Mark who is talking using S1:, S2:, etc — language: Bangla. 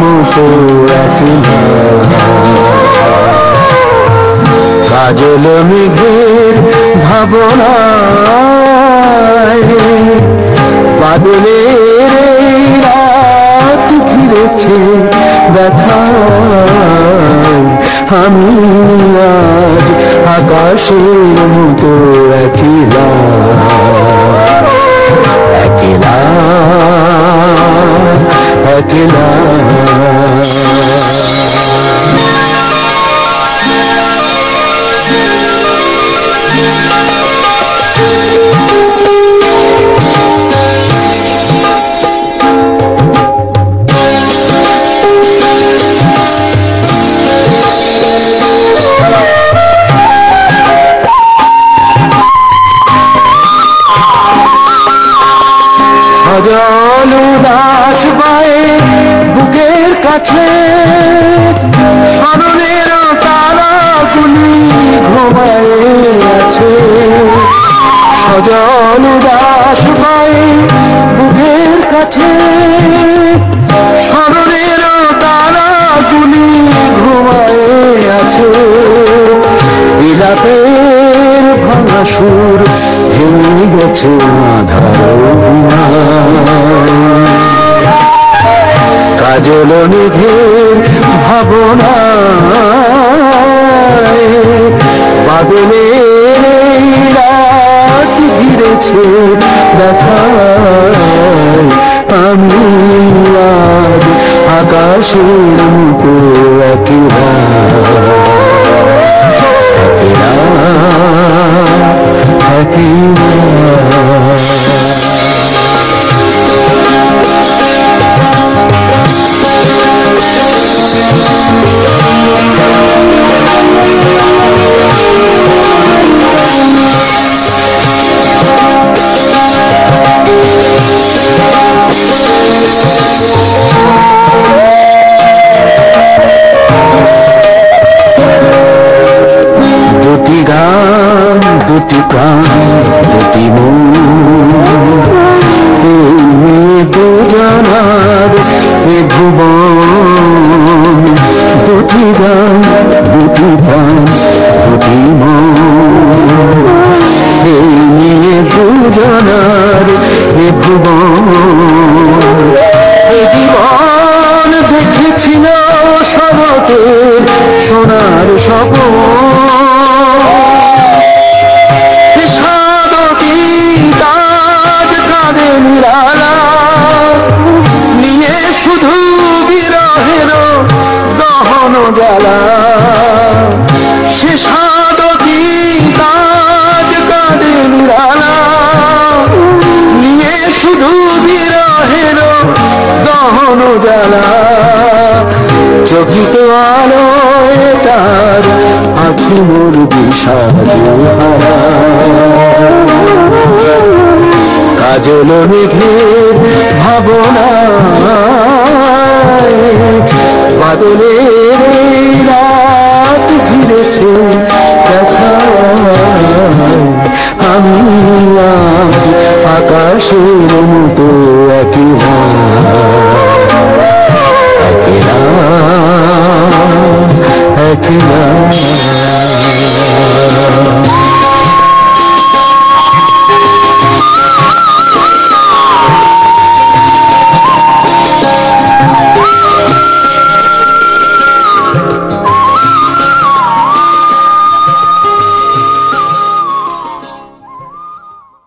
S1: মতো একলা কাজল মেঘের বাদলের রাত ঘিরেছে আমি আজ আকাশের মতো একলা উদাস পায়ে বুকের কাছে। স্মরণের তারাগুলি ঘুমায় আছে। সজল উদাস পায়ে বুকের কাছে। স্মরণের তারাগুলি ঘুমায় আছে। বিলাপের ভাঙা সুর ভেঙে গেছে আধার কাজল মেঘের ভাবনা বাদলের রাত ঘিরেছে দেখা আমি আকাশের মতো একই একলা দুটি মন এই নিয়ে দুজনার এ ভুবন এ জীবন দেখেছিল শরতের সোনার স্বপন সাধকি কাজ নিয়ে শুধু চকিত আলোয় তার আখি মোর বিষাদ কাজল ভাবনা বাদলের ঘিরেছে